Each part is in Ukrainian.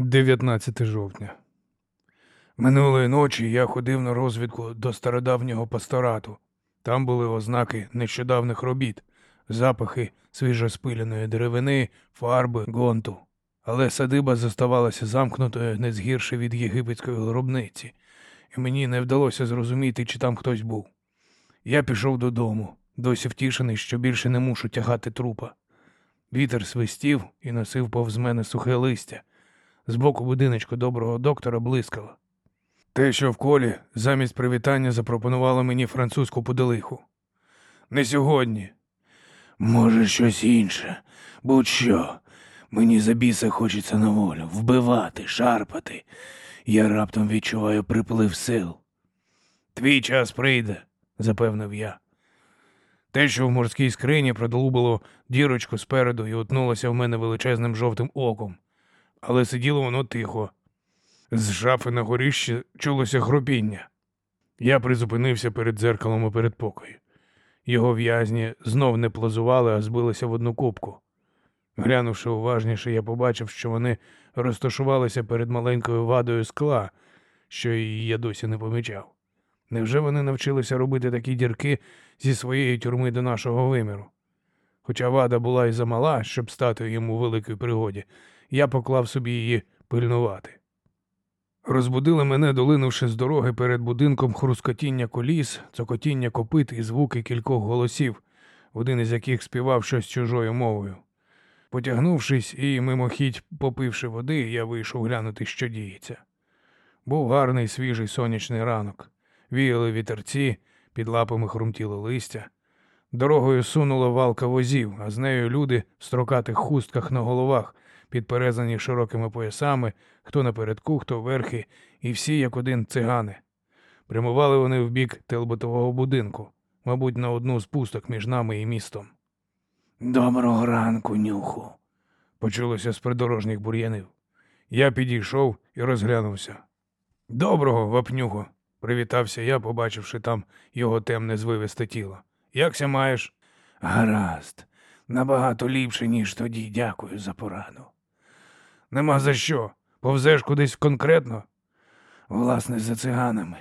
19 жовтня. Минулої ночі я ходив на розвідку до стародавнього пасторату. Там були ознаки нещодавних робіт, запахи свіжоспиленої деревини, фарби, гонту. Але садиба зоставалася замкнутою не згірше від єгипетської гробниці, і мені не вдалося зрозуміти, чи там хтось був. Я пішов додому, досі втішений, що більше не мушу тягати трупа. Вітер свистів і носив повз мене сухе листя. Збоку будиночку доброго доктора блискало. Те, що в колі замість привітання запропонувало мені французьку поделиху. Не сьогодні. Може, щось інше. Будь-що. Мені за біса хочеться на волю, вбивати, шарпати. Я раптом відчуваю приплив сил. Твій час прийде, запевнив я. Те, що в морській скрині продолубило дірочку спереду і утнулося в мене величезним жовтим оком. Але сиділо воно тихо. З шафи на горіщі чулося хропіння. Я призупинився перед дзеркалом у передпокої. Його в'язні знов не плазували, а збилися в одну кубку. Глянувши уважніше, я побачив, що вони розташувалися перед маленькою вадою скла, що її я досі не помічав. Невже вони навчилися робити такі дірки зі своєї тюрми до нашого виміру? Хоча вада була й замала, щоб стати йому великій пригоді, я поклав собі її пильнувати. Розбудили мене, долинувши з дороги перед будинком хрускотіння коліс, цокотіння копит і звуки кількох голосів, один із яких співав щось чужою мовою. Потягнувшись і мимохідь попивши води, я вийшов глянути, що діється. Був гарний свіжий сонячний ранок. Віяли вітерці, під лапами хрумтіло листя. Дорогою сунула валка возів, а з нею люди в строкатих хустках на головах, підперезані широкими поясами, хто напередку, хто верхи, і всі, як один цигани. Прямували вони в бік телботового будинку, мабуть, на одну з пусток між нами і містом. Доброго ранку, нюху, почулося з придорожніх бур'янів. Я підійшов і розглянувся. Доброго, вапнюго, привітався я, побачивши там його темне звивисте тіло. Якся маєш? Гаразд, набагато ліпше, ніж тоді. Дякую за пораду. Нема за що. Повзеш кудись конкретно? Власне, за циганами,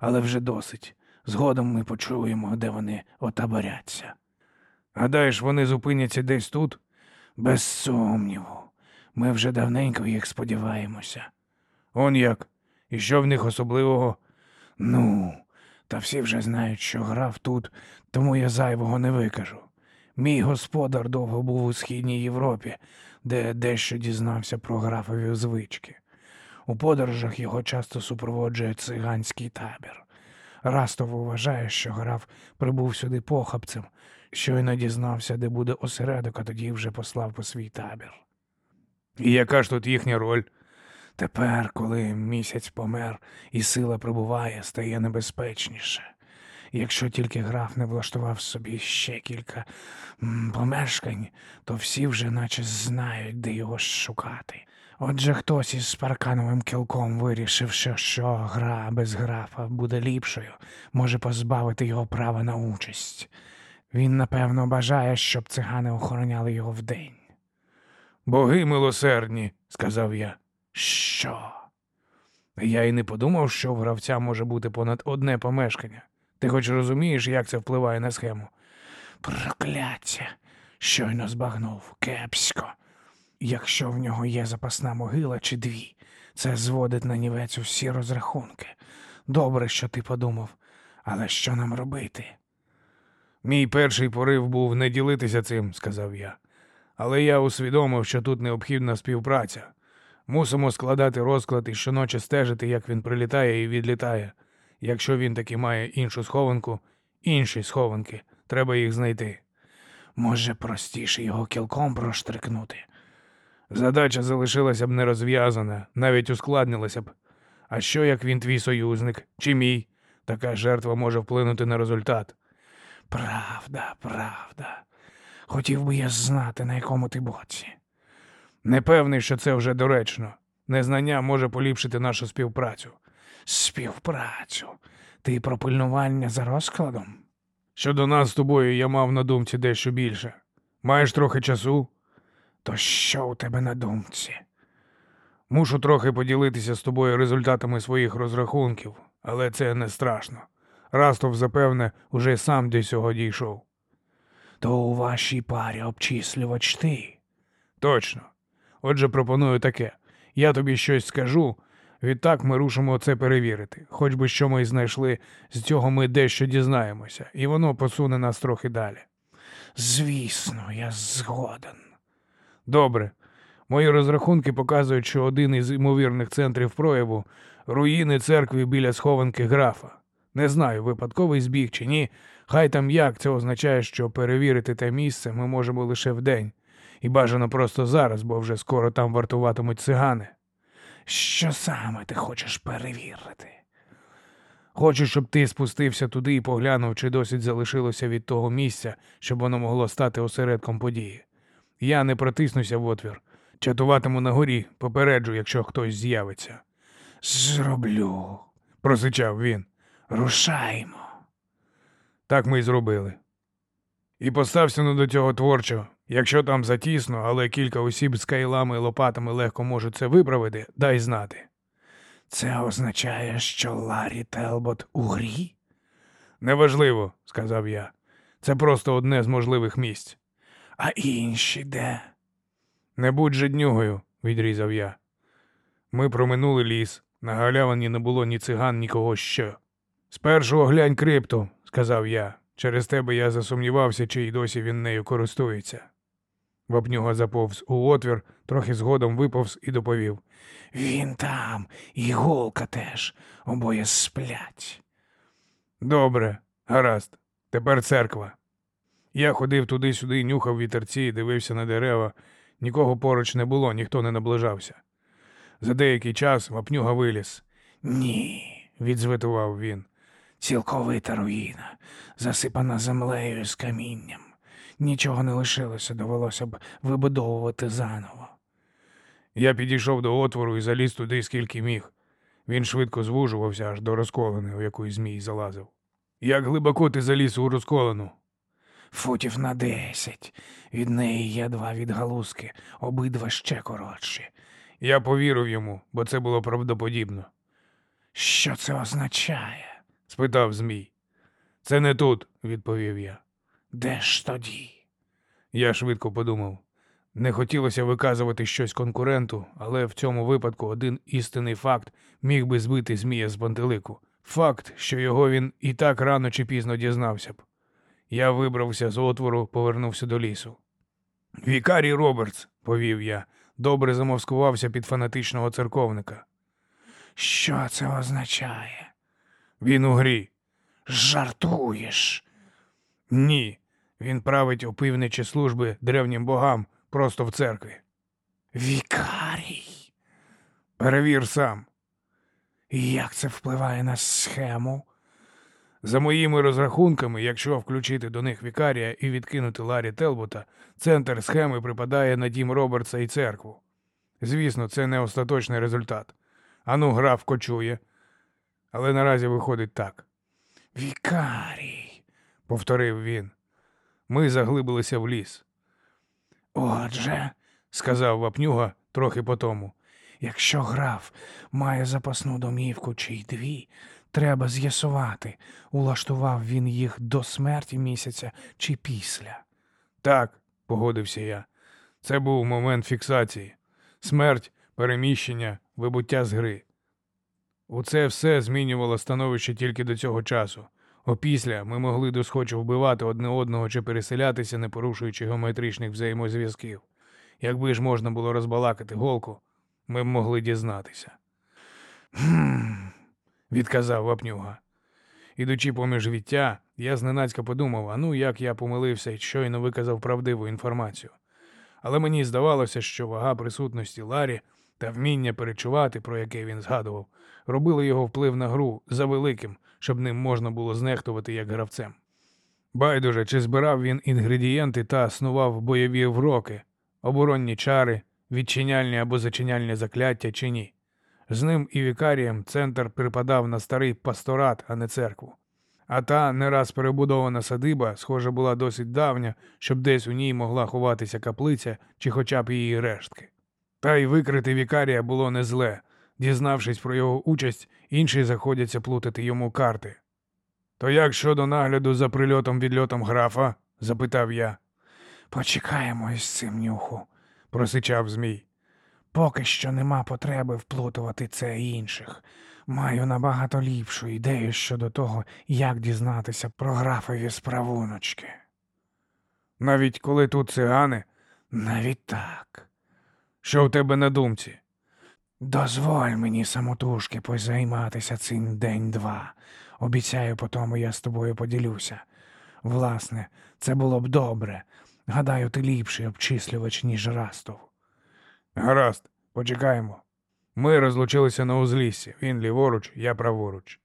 але вже досить. Згодом ми почуємо, де вони отаборяться. Гадаєш, вони зупиняться десь тут? Без сумніву. Ми вже давненько їх сподіваємося. Он як? І що в них особливого? Ну, та всі вже знають, що грав тут, тому я зайвого не викажу. Мій господар довго був у східній Європі, де дещо дізнався про графові звички. У подорожах його часто супроводжує циганський табір. Растов вважає, що граф прибув сюди похабцем, щойно дізнався, де буде осередок, а тоді вже послав по свій табір. І яка ж тут їхня роль? Тепер, коли місяць помер і сила прибуває, стає небезпечніше. Якщо тільки граф не влаштував собі ще кілька помешкань, то всі вже наче знають, де його шукати. Отже, хтось із паркановим кілком вирішив, що, що гра без графа буде ліпшою, може позбавити його права на участь. Він, напевно, бажає, щоб цигани охороняли його вдень. Боги милосердні, сказав я. Що? Я й не подумав, що в гравця може бути понад одне помешкання. Ти хоч розумієш, як це впливає на схему? Прокляття. Щойно збагнув кепсько. Якщо в нього є запасна могила чи дві, це зводить на нівець усі розрахунки. Добре, що ти подумав, але що нам робити? Мій перший порив був не ділитися цим, сказав я. Але я усвідомив, що тут необхідна співпраця. Мусимо складати розклад і щоночі стежити, як він прилітає і відлітає. Якщо він таки має іншу схованку, інші схованки, треба їх знайти. Може, простіше його кілком проштрикнути. Задача залишилася б нерозв'язана, навіть ускладнилася б. А що, як він твій союзник чи мій? Така жертва може вплинути на результат. Правда, правда. Хотів би я знати, на якому ти боці. Не певний, що це вже доречно. Незнання може поліпшити нашу співпрацю. Співпрацю. Ти про пильнування за розкладом? Щодо нас з тобою я мав на думці дещо більше. Маєш трохи часу? То що у тебе на думці? Мушу трохи поділитися з тобою результатами своїх розрахунків, але це не страшно. Растов, запевне, уже сам до цього дійшов. То у вашій парі обчислювач ти. Точно. Отже, пропоную таке. Я тобі щось скажу. Відтак ми рушимо це перевірити. Хоч би що ми й знайшли, з цього ми дещо дізнаємося, і воно посуне нас трохи далі. Звісно, я згоден. Добре. Мої розрахунки показують, що один із ймовірних центрів прояву руїни церкви біля схованки графа. Не знаю, випадковий збіг чи ні. Хай там як це означає, що перевірити те місце ми можемо лише вдень. І бажано просто зараз, бо вже скоро там вартуватимуть цигани. Що саме ти хочеш перевірити? Хочу, щоб ти спустився туди і поглянув, чи досить залишилося від того місця, щоб воно могло стати осередком події. Я не протиснуся в отвір. Чатуватиму на горі, попереджу, якщо хтось з'явиться. Зроблю. Просичав він. Рушаймо. Так ми й зробили. І постався ну до цього творчо. Якщо там затісно, але кілька осіб з кайлами і лопатами легко можуть це виправити, дай знати. Це означає, що Ларі Телбот у грі? Неважливо, сказав я. Це просто одне з можливих місць. А інші де? Не будь жаднюгою, відрізав я. Ми проминули ліс. На галявині не було ні циган, ні кого ще. Спершу оглянь крипту, сказав я. Через тебе я засумнівався, чи й досі він нею користується. Вапнюга заповз у отвір, трохи згодом виповз і доповів. Він там, і голка теж, обоє сплять. Добре, гаразд. Тепер церква. Я ходив туди-сюди, нюхав вітерці, дивився на дерева. Нікого поруч не було, ніхто не наближався. За деякий час вапнюга виліз. Ні, Відзвитував він. цілковита руїна, засипана землею з камінням. Нічого не лишилося, довелося б вибудовувати заново. Я підійшов до отвору і заліз туди, скільки міг. Він швидко звужувався аж до розколини, у яку змій залазив. Як глибоко ти заліз у розколену? Футів на десять. Від неї є два відгалузки, обидва ще коротші. Я повірив йому, бо це було правдоподібно. Що це означає? спитав Змій. Це не тут, відповів я. Де ж тоді? Я швидко подумав. Не хотілося виказувати щось конкуренту, але в цьому випадку один істинний факт міг би збити Змія з пантелику. Факт, що його він і так рано чи пізно дізнався б. Я вибрався з отвору, повернувся до лісу. Вікарій Робертс, повів я, добре замаскувався під фанатичного церковника. Що це означає? Він у грі. Жартуєш. Ні. Він править опівничі служби древнім богам просто в церкві. Вікарій. Перевір сам. Як це впливає на схему? За моїми розрахунками, якщо включити до них вікарія і відкинути Ларі Телбота, центр схеми припадає на дім Робертса і церкву. Звісно, це не остаточний результат. Ану, граф кочує. Але наразі виходить так, Вікарій. повторив він. Ми заглибилися в ліс, Отже, сказав вапнюга трохи потому. якщо граф має запасну домівку чи й дві, треба з'ясувати, улаштував він їх до смерті місяця чи після. Так, погодився я. Це був момент фіксації. Смерть, переміщення, вибуття з гри. У це все змінювало становище тільки до цього часу. Опісля ми могли досхочу вбивати одне одного чи переселятися, не порушуючи геометричних взаємозв'язків. Якби ж можна було розбалакати голку, ми б могли дізнатися. «Гм», – відказав вапнюга. Ідучи поміж віття, я зненацька подумав, а ну як я помилився і щойно виказав правдиву інформацію. Але мені здавалося, що вага присутності Ларі та вміння перечувати, про яке він згадував, робили його вплив на гру завеликим, щоб ним можна було знехтувати як гравцем. Байдуже, чи збирав він інгредієнти та снував бойові вроки, оборонні чари, відчиняльні або зачиняльні закляття чи ні. З ним і вікарієм центр припадав на старий пасторат, а не церкву. А та не раз перебудована садиба, схоже, була досить давня, щоб десь у ній могла ховатися каплиця чи хоча б її рештки. Та й викрити вікарія було не зле. Дізнавшись про його участь, інші заходяться плутати йому карти. То як щодо нагляду за прильотом відльотом графа? запитав я. Почекаємо із цим нюху. Просичав Змій. Поки що нема потреби вплутувати це інших. Маю набагато ліпшу ідею щодо того, як дізнатися про графові справуночки. Навіть коли тут цигани, Навіть так. Що в тебе на думці? Дозволь мені самотужки позайматися цим день-два. Обіцяю, потому я з тобою поділюся. Власне, це було б добре. Гадаю, ти ліпший обчислювач, ніж Растов. Гаразд, почекаємо. Ми розлучилися на узліссі, він ліворуч, я праворуч.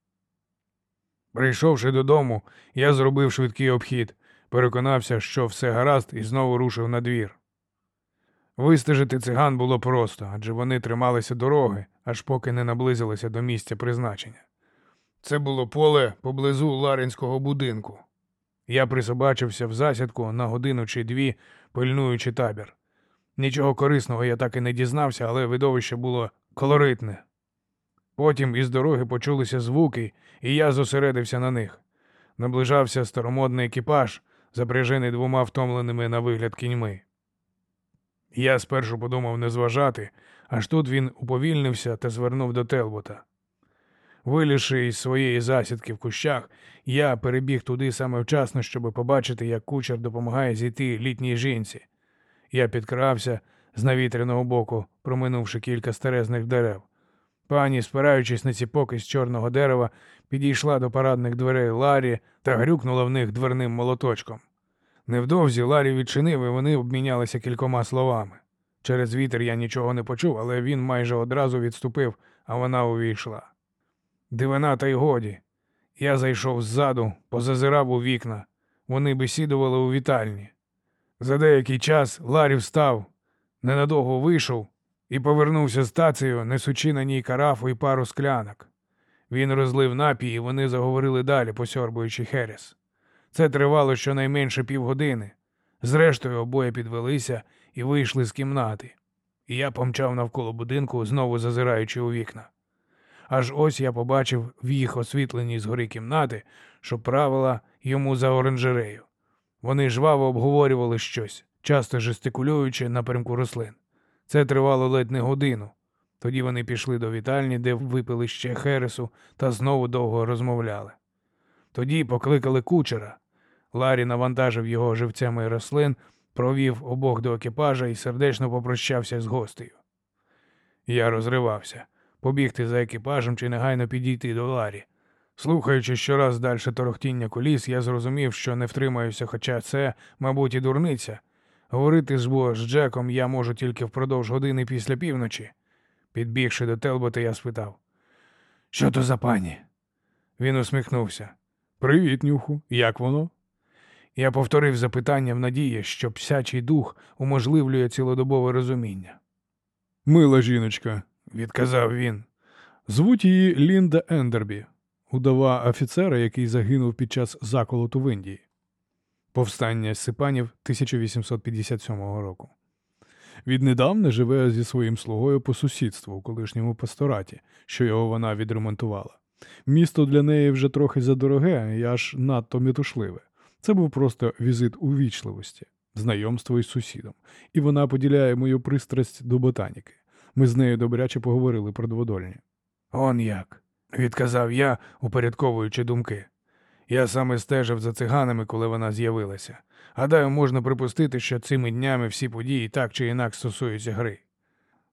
Прийшовши додому, я зробив швидкий обхід, переконався, що все гаразд, і знову рушив на двір. Вистежити циган було просто, адже вони трималися дороги, аж поки не наблизилися до місця призначення. Це було поле поблизу Ларинського будинку. Я присобачився в засідку на годину чи дві, пильнуючи табір. Нічого корисного я так і не дізнався, але видовище було колоритне. Потім із дороги почулися звуки, і я зосередився на них. Наближався старомодний екіпаж, запряжений двома втомленими на вигляд кіньми. Я спершу подумав не зважати, аж тут він уповільнився та звернув до Телбота. Вилізши із своєї засідки в кущах, я перебіг туди саме вчасно, щоб побачити, як кучер допомагає зійти літній жінці. Я підкрався з навітряного боку, проминувши кілька старезних дерев. Пані, спираючись на ціпок із чорного дерева, підійшла до парадних дверей Ларі та грюкнула в них дверним молоточком. Невдовзі Ларі відчинив, і вони обмінялися кількома словами. Через вітер я нічого не почув, але він майже одразу відступив, а вона увійшла. Дивина, та й годі. Я зайшов ззаду, позазирав у вікна. Вони бесідували у вітальні. За деякий час Ларі встав, ненадовго вийшов і повернувся з тацею, несучи на ній карафу і пару склянок. Він розлив напій, і вони заговорили далі, посьорбуючи Херес. Це тривало щонайменше півгодини. Зрештою, обоє підвелися і вийшли з кімнати. І я помчав навколо будинку, знову зазираючи у вікна. Аж ось я побачив в їх освітленій згори кімнати, що правила йому за оранжерею. Вони жваво обговорювали щось, часто жестикулюючи напрямку рослин. Це тривало ледь не годину. Тоді вони пішли до вітальні, де випили ще хересу, та знову довго розмовляли. Тоді покликали кучера. Ларі навантажив його живцями рослин, провів обох до екіпажа і сердечно попрощався з гостею. Я розривався побігти за екіпажем чи негайно підійти до Ларі. Слухаючи щораз дальше торохтіння коліс, я зрозумів, що не втримаюся, хоча це, мабуть, і дурниця. Говорити з з Джеком я можу тільки впродовж години після півночі. Підбігши до Телбота, я спитав: Що то за пані? Він усміхнувся. Привіт, нюху, як воно? Я повторив запитання в надії, що псячий дух уможливлює цілодобове розуміння. Мила жіночка, відказав він. Звуть її Лінда Ендербі, удова офіцера, який загинув під час заколоту в Індії. Повстання Сипанів 1857 року. Віднедавна живе зі своїм слугою по сусідству у колишньому пастораті, що його вона відремонтувала. Місто для неї вже трохи задороге і аж надто метушливе. Це був просто візит увічливості, знайомство із сусідом, і вона поділяє мою пристрасть до ботаніки. Ми з нею добряче поговорили про дводольні. Он як, відказав я, упорядковуючи думки. Я саме стежив за циганами, коли вона з'явилася. Гадаю, можна припустити, що цими днями всі події так чи інак стосуються гри.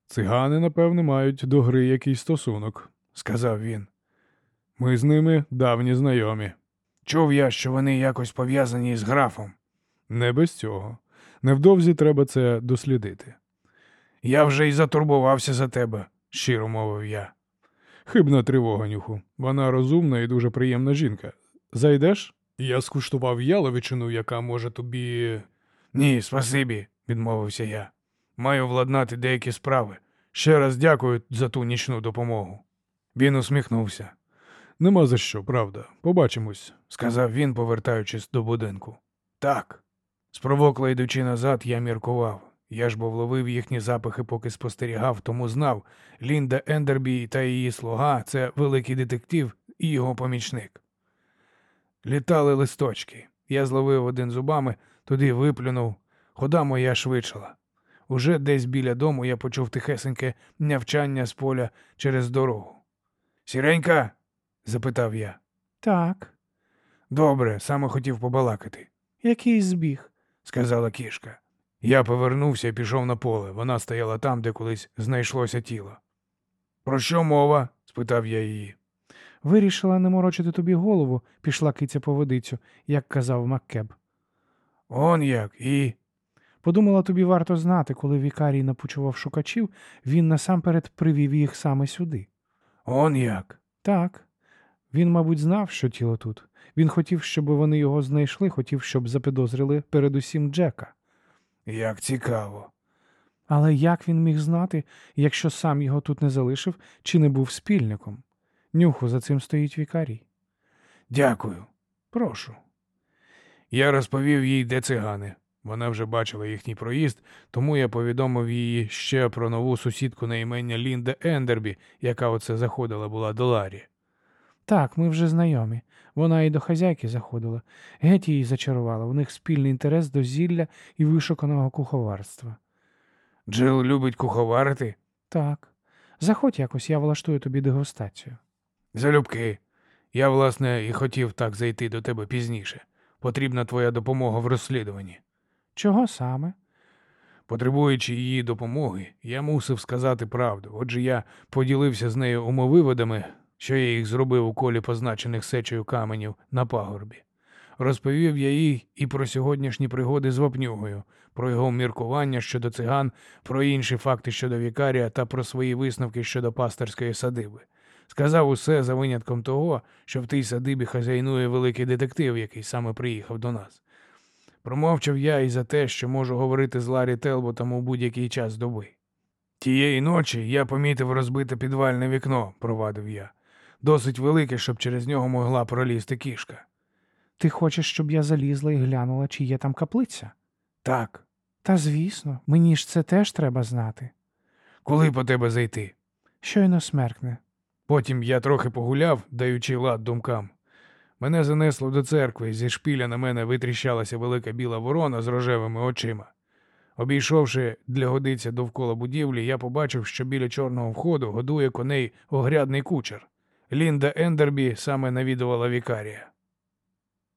Цигани, напевне, мають до гри якийсь стосунок, сказав він. Ми з ними давні знайомі. Чув я, що вони якось пов'язані з графом. Не без цього. Невдовзі треба це дослідити. Я вже й затурбувався за тебе, щиро мовив я. Хибна тривога, нюху. Вона розумна і дуже приємна жінка. Зайдеш? Я скуштував яловичину, яка може тобі. Ні, спасибі, відмовився я. Маю владнати деякі справи. Ще раз дякую за ту нічну допомогу. Він усміхнувся. Нема за що, правда. Побачимось, сказав він, повертаючись до будинку. Так. Спровокла йдучи назад, я міркував. Я ж бо вловив їхні запахи, поки спостерігав, тому знав, Лінда Ендербі та її слуга це великий детектив і його помічник. Літали листочки. Я зловив один зубами, туди виплюнув. Хода моя швидшала. Уже десь біля дому я почув тихесеньке нявчання з поля через дорогу. Сіренька? Запитав я. Так, Добре, саме хотів побалакати, який збіг? сказала кішка. Я повернувся і пішов на поле. Вона стояла там, де колись знайшлося тіло. Про що мова? спитав я її. Вирішила не морочити тобі голову, пішла киця по водицю, як казав Маккеб. Он як, і. Подумала, тобі варто знати, коли вікарій напучував шукачів, він насамперед привів їх саме сюди. Он як. Так. Він, мабуть, знав, що тіло тут. Він хотів, щоб вони його знайшли, хотів, щоб запідозрили передусім Джека. Як цікаво. Але як він міг знати, якщо сам його тут не залишив чи не був спільником? Нюху, за цим стоїть вікарій. Дякую. Прошу. Я розповів їй, де цигани. Вона вже бачила їхній проїзд, тому я повідомив її ще про нову сусідку на імення Лінда Ендербі, яка оце заходила була до Ларі. Так, ми вже знайомі. Вона і до хазяйки заходила. Геть її зачарувала. У них спільний інтерес до зілля і вишуканого куховарства. Джил любить куховарити. Так. Заходь якось, я влаштую тобі дегустацію. Залюбки. Я, власне, і хотів так зайти до тебе пізніше. Потрібна твоя допомога в розслідуванні. Чого саме? Потребуючи її допомоги, я мусив сказати правду. Отже, я поділився з нею умовиводами, що я їх зробив у колі позначених сечею каменів на пагорбі. Розповів я їй і про сьогоднішні пригоди з вапнюгою, про його міркування щодо циган, про інші факти щодо вікарія та про свої висновки щодо пасторської садиби. Сказав усе за винятком того, що в тій садибі хазяйнує великий детектив, який саме приїхав до нас. Промовчав я і за те, що можу говорити з Ларі Телботом у будь-який час доби. Тієї ночі я помітив розбите підвальне вікно, провадив я. Досить велике, щоб через нього могла пролізти кішка. Ти хочеш, щоб я залізла і глянула, чи є там каплиця? Так, Та звісно, мені ж це теж треба знати. коли по тебе зайти? Щойно смеркне. Потім я трохи погуляв, даючи лад думкам. Мене занесло до церкви, зі шпіля на мене витріщалася велика біла ворона з рожевими очима. Обійшовши для годиця довкола будівлі, я побачив, що біля чорного входу годує коней огрядний кучер. Лінда Ендербі саме навідувала вікарія.